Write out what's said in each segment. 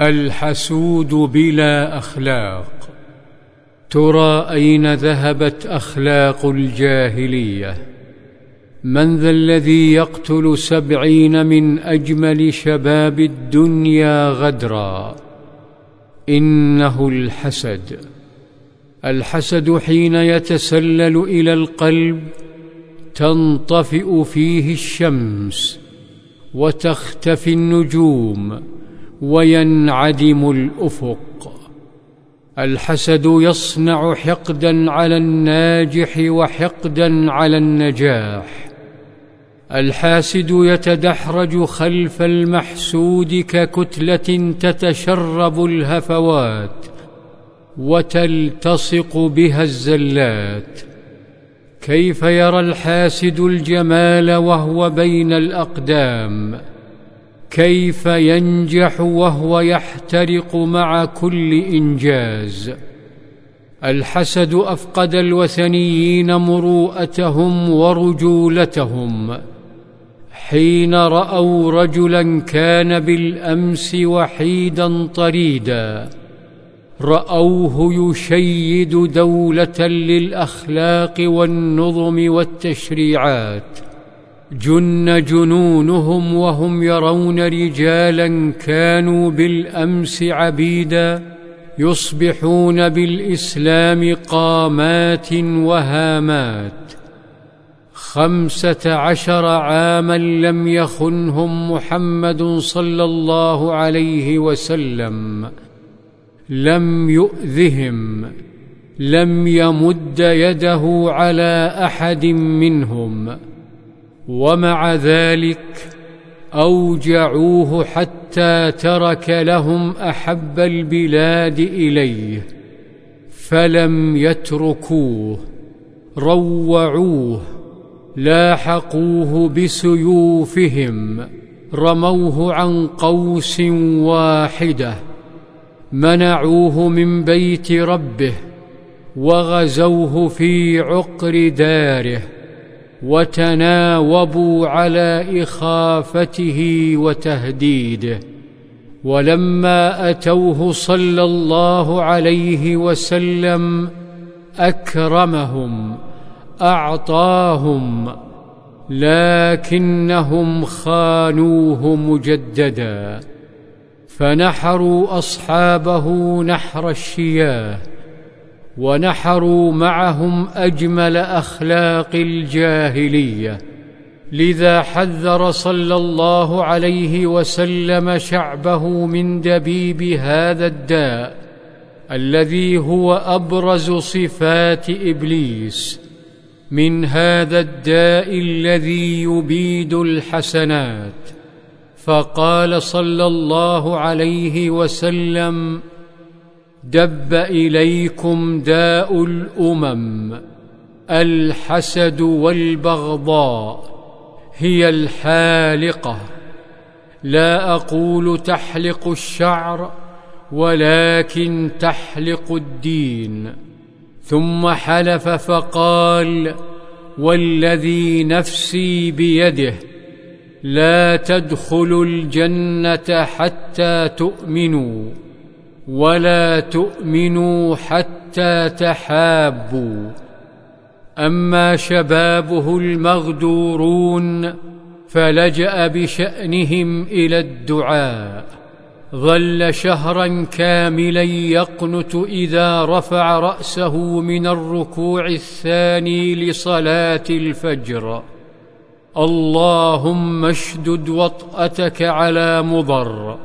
الحسود بلا أخلاق. ترى أين ذهبت أخلاق الجاهلية؟ من ذا الذي يقتل سبعين من أجمل شباب الدنيا غدرا؟ إنه الحسد. الحسد حين يتسلل إلى القلب تنطفئ فيه الشمس وتختفي النجوم. وينعدم الأفق. الحسد يصنع حقدا على الناجح وحقدا على النجاح. الحاسد يتدحرج خلف المحسود ككتلة تتشرب الهفوات وتلتصق بها الزلات. كيف يرى الحاسد الجمال وهو بين الأقدام؟ كيف ينجح وهو يحترق مع كل إنجاز؟ الحسد أفقد الوثنيين مروءتهم ورجولتهم. حين رأوا رجلا كان بالأمس وحيدا طريدا رأوه يشيد دولة للأخلاق والنظم والتشريعات. جن جنونهم وهم يرون رجالا كانوا بالأمس عبيدا يصبحون بالإسلام قامات وهامات خمسة عشر عاما لم يخنهم محمد صلى الله عليه وسلم لم يؤذهم لم يمد يده على أحد منهم. ومع ذلك أوجعوه حتى ترك لهم أحب البلاد إليه فلم يتركوه روعوه لاحقوه بسيوفهم رموه عن قوس واحدة منعوه من بيت ربه وغزوه في عقر داره. وتناوبوا على إخافته وتهديده. ولما أتوه صلى الله عليه وسلم أكرمهم أعطاهم لكنهم خانوه مجددا. فنحروا أصحابه نحر الشياه. ونحروا معهم أجمل أخلاق الجاهلية. لذا حذر صلى الله عليه وسلم شعبه من دبيب هذا الداء الذي هو أبرز صفات إبليس. من هذا الداء الذي يبيد الحسنات. فقال صلى الله عليه وسلم دب اليكم داء الامم الحسد والبغضاء هي الحالقه لا أقول تحلق الشعر ولكن تحلق الدين ثم حلف فقال والذي نفسي بيده لا تدخلوا الجنه حتى تؤمنوا ولا تؤمنوا حتى تحابوا. أما شبابه المغدورون فلجأ بشأنهم إلى الدعاء. ظل شهرا كاملا يقنت إذا رفع رأسه من الركوع الثاني لصلاة الفجر. اللهم اشدد وطأتك على مضر.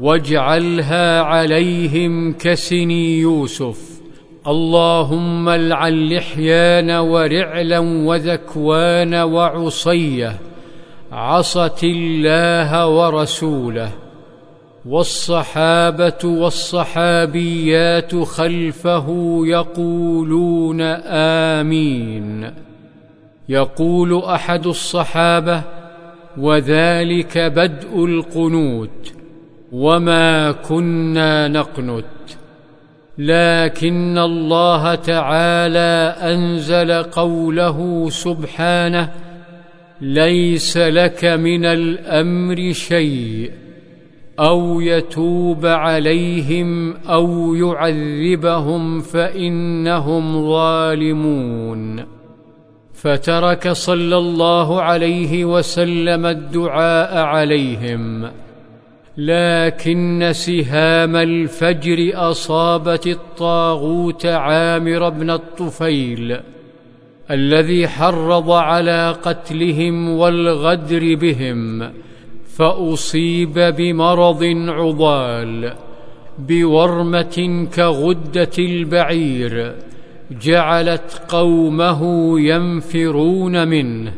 واجعلها عليهم كسني يوسف. اللهم العن لحيان ورعلا وذكوان وعصية. عصت الله ورسوله. والصحابة والصحابيات خلفه يقولون آمين. يقول أحد الصحابة وذلك بدء القنوت وما كنا نقنت. لكن الله تعالى انزل قوله سبحانه ليس لك من الامر شيء أو يتوب عليهم أو يعذبهم فانهم ظالمون. فترك صلى الله عليه وسلم الدعاء عليهم. لكن سهام الفجر أصابت الطاغوت عامر بن الطفيل الذي حرض على قتلهم والغدر بهم فأصيب بمرض عضال بورمة كغدة البعير جعلت قومه ينفرون منه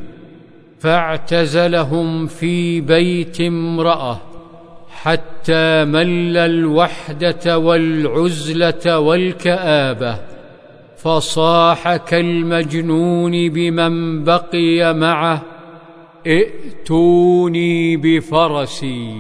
فاعتزلهم في بيت امرأة. حتى مل الوحدة والعزلة والكآبة فصاح كالمجنون بمن بقي معه ائتوني بفرسي.